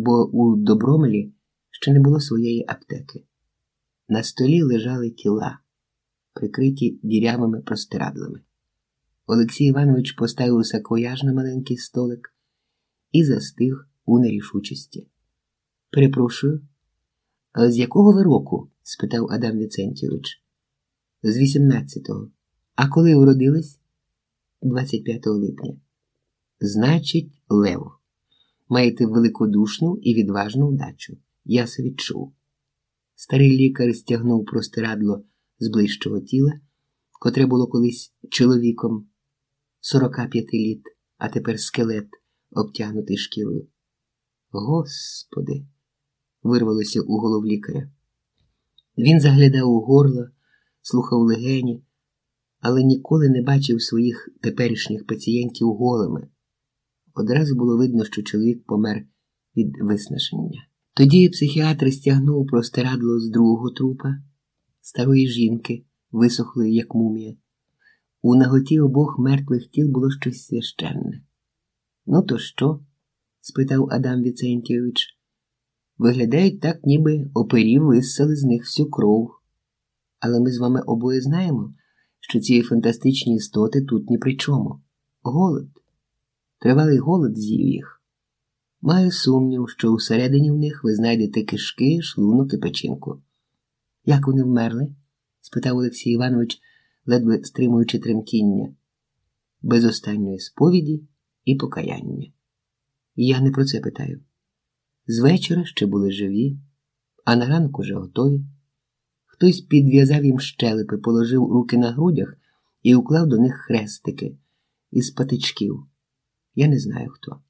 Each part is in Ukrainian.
бо у Добромилі ще не було своєї аптеки. На столі лежали тіла, прикриті дірявими простирадлами. Олексій Іванович поставив саквояж на маленький столик і застиг у нерішучості. Перепрошую, з якого ви року? спитав Адам Віцентійович. З 18-го. А коли уродились? 25 липня. Значить, Лево, маєте великодушну і відважну вдачу. Я се відчув. Старий лікар стягнув простирадло з ближчого тіла, котре було колись чоловіком 45 літ, а тепер скелет, обтягнутий шкірою. Господи, вирвалося у голов лікаря. Він заглядав у горло, слухав легені, але ніколи не бачив своїх теперішніх пацієнтів голими. Одразу було видно, що чоловік помер від виснаження. Тоді психіатр стягнув простирадло з другого трупа, старої жінки, висохлої, як мумія. У наготі обох мертвих тіл було щось священне. Ну, то що? спитав Адам Віцентійович. Виглядають так, ніби опері виссали з них всю кров. Але ми з вами обоє знаємо, що ці фантастичні істоти тут ні при чому. Голод. Тривалий голод з'їв їх. Маю сумнів, що усередині в них ви знайдете кишки, шлунок і печінку. Як вони вмерли? спитав Олексій Іванович, ледве стримуючи тремтіння, без останньої сповіді і покаяння. Я не про це питаю. З вечора ще були живі, а на ранок уже готові. Хтось підв'язав їм щелепи, положив руки на грудях і уклав до них хрестики із патичків. Я не знаю хто.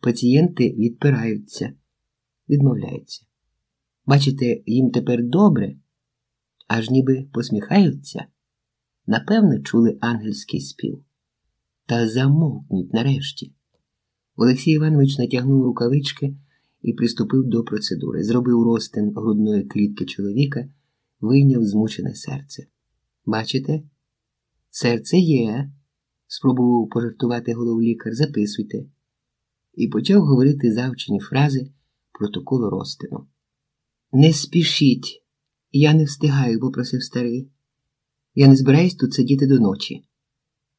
Пацієнти відпираються, відмовляються. Бачите, їм тепер добре, аж ніби посміхаються. Напевно, чули ангельський спів. Та замовкніть нарешті. Олексій Іванович натягнув рукавички і приступив до процедури. Зробив розтин грудної клітки чоловіка, вийняв змучене серце. Бачите? Серце є, спробував пожартувати головлікар. Записуйте. І почав говорити завчені фрази протоколу розтину. Не спішіть, я не встигаю, попросив старий. Я не збираюсь тут сидіти до ночі.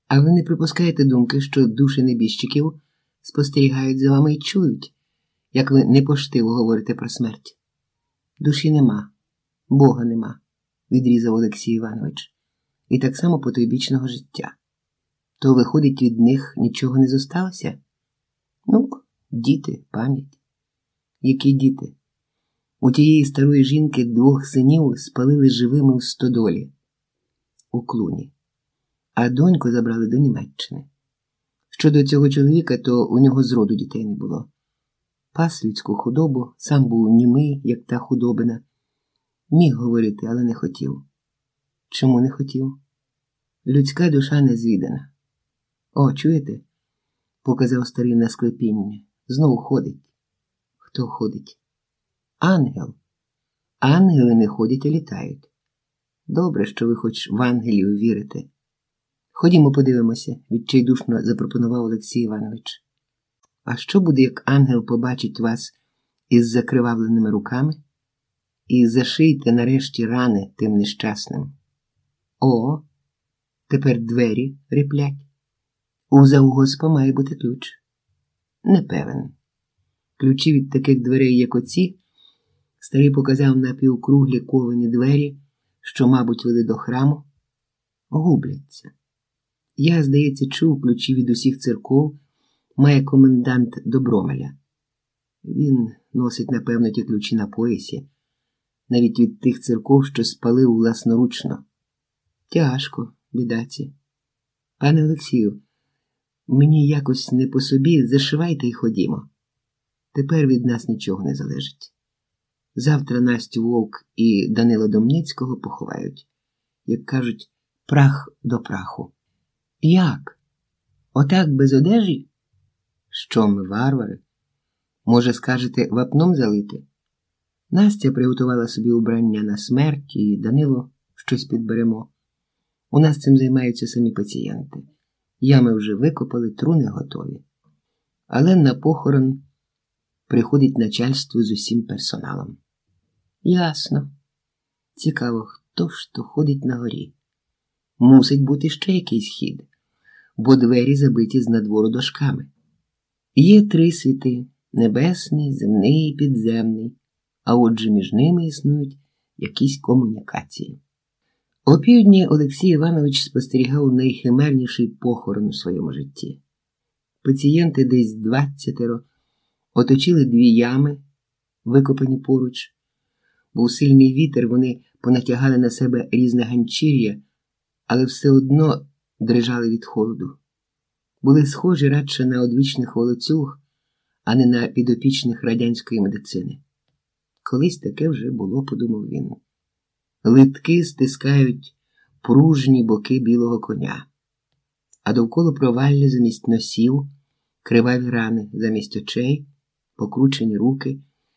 А ви не припускаєте думки, що душі небіжчиків спостерігають за вами і чують, як ви непоштиво говорите про смерть. Душі нема, Бога нема, відрізав Олексій Іванович, і так само потойбічного життя. То, виходить, від них нічого не зосталося? Ну, діти, пам'ять. Які діти? У тієї старої жінки двох синів спалили живими в стодолі у клуні, а доньку забрали до Німеччини. Щодо цього чоловіка, то у нього зроду дітей не було. Пас людську худобу, сам був німий, як та худобина. Міг говорити, але не хотів. Чому не хотів? Людська душа не звідана. О, чуєте? показав старий на склепіння. Знову ходить. Хто ходить? Ангел. Ангели не ходять, а літають. Добре, що ви хоч в ангелів вірите. Ходімо, подивимося, відчайдушно запропонував Олексій Іванович. А що буде, як ангел побачить вас із закривавленими руками і зашийте нарешті рани тим нещасним? О, тепер двері ріплять. У завгоспа має бути ключ. Не певен. Ключі від таких дверей, як оці, старий показав на півкруглі ковані двері, що, мабуть, вели до храму, губляться. Я, здається, чув ключі від усіх церков, має комендант Добромеля. Він носить, напевно, ті ключі на поясі, навіть від тих церков, що спалив власноручно. Тяжко, бідаці. Пане Олексію, мені якось не по собі зашивайте і ходімо. Тепер від нас нічого не залежить. Завтра Настю Вовк і Данила Домницького поховають, як кажуть, прах до праху. Як? Отак без одежі? Що ми, варвари? Може, скажете, вапном залити? Настя приготувала собі убрання на смерть і Данило щось підберемо. У нас цим займаються самі пацієнти. Ями вже викопали, труни готові. Але на похорон приходить начальство з усім персоналом. Ясно. Цікаво, хто ж то ходить на горі. Мусить бути ще якийсь хід, бо двері забиті з надвору дошками. Є три світи небесний, земний і підземний, а отже між ними існують якісь комунікації. Опівдні Олексій Іванович спостерігав найхимерніший похорон у своєму житті. Пацієнти десь двадцятеро оточили дві ями, викопані поруч. Був сильний вітер, вони понатягали на себе різне ганчір'я, але все одно дрижали від холоду. Були схожі радше на одвічних волоцюг, а не на підопічних радянської медицини. Колись таке вже було, подумав він. Литки стискають пружні боки білого коня, а довкола провалля замість носів, криваві рани замість очей, покручені руки.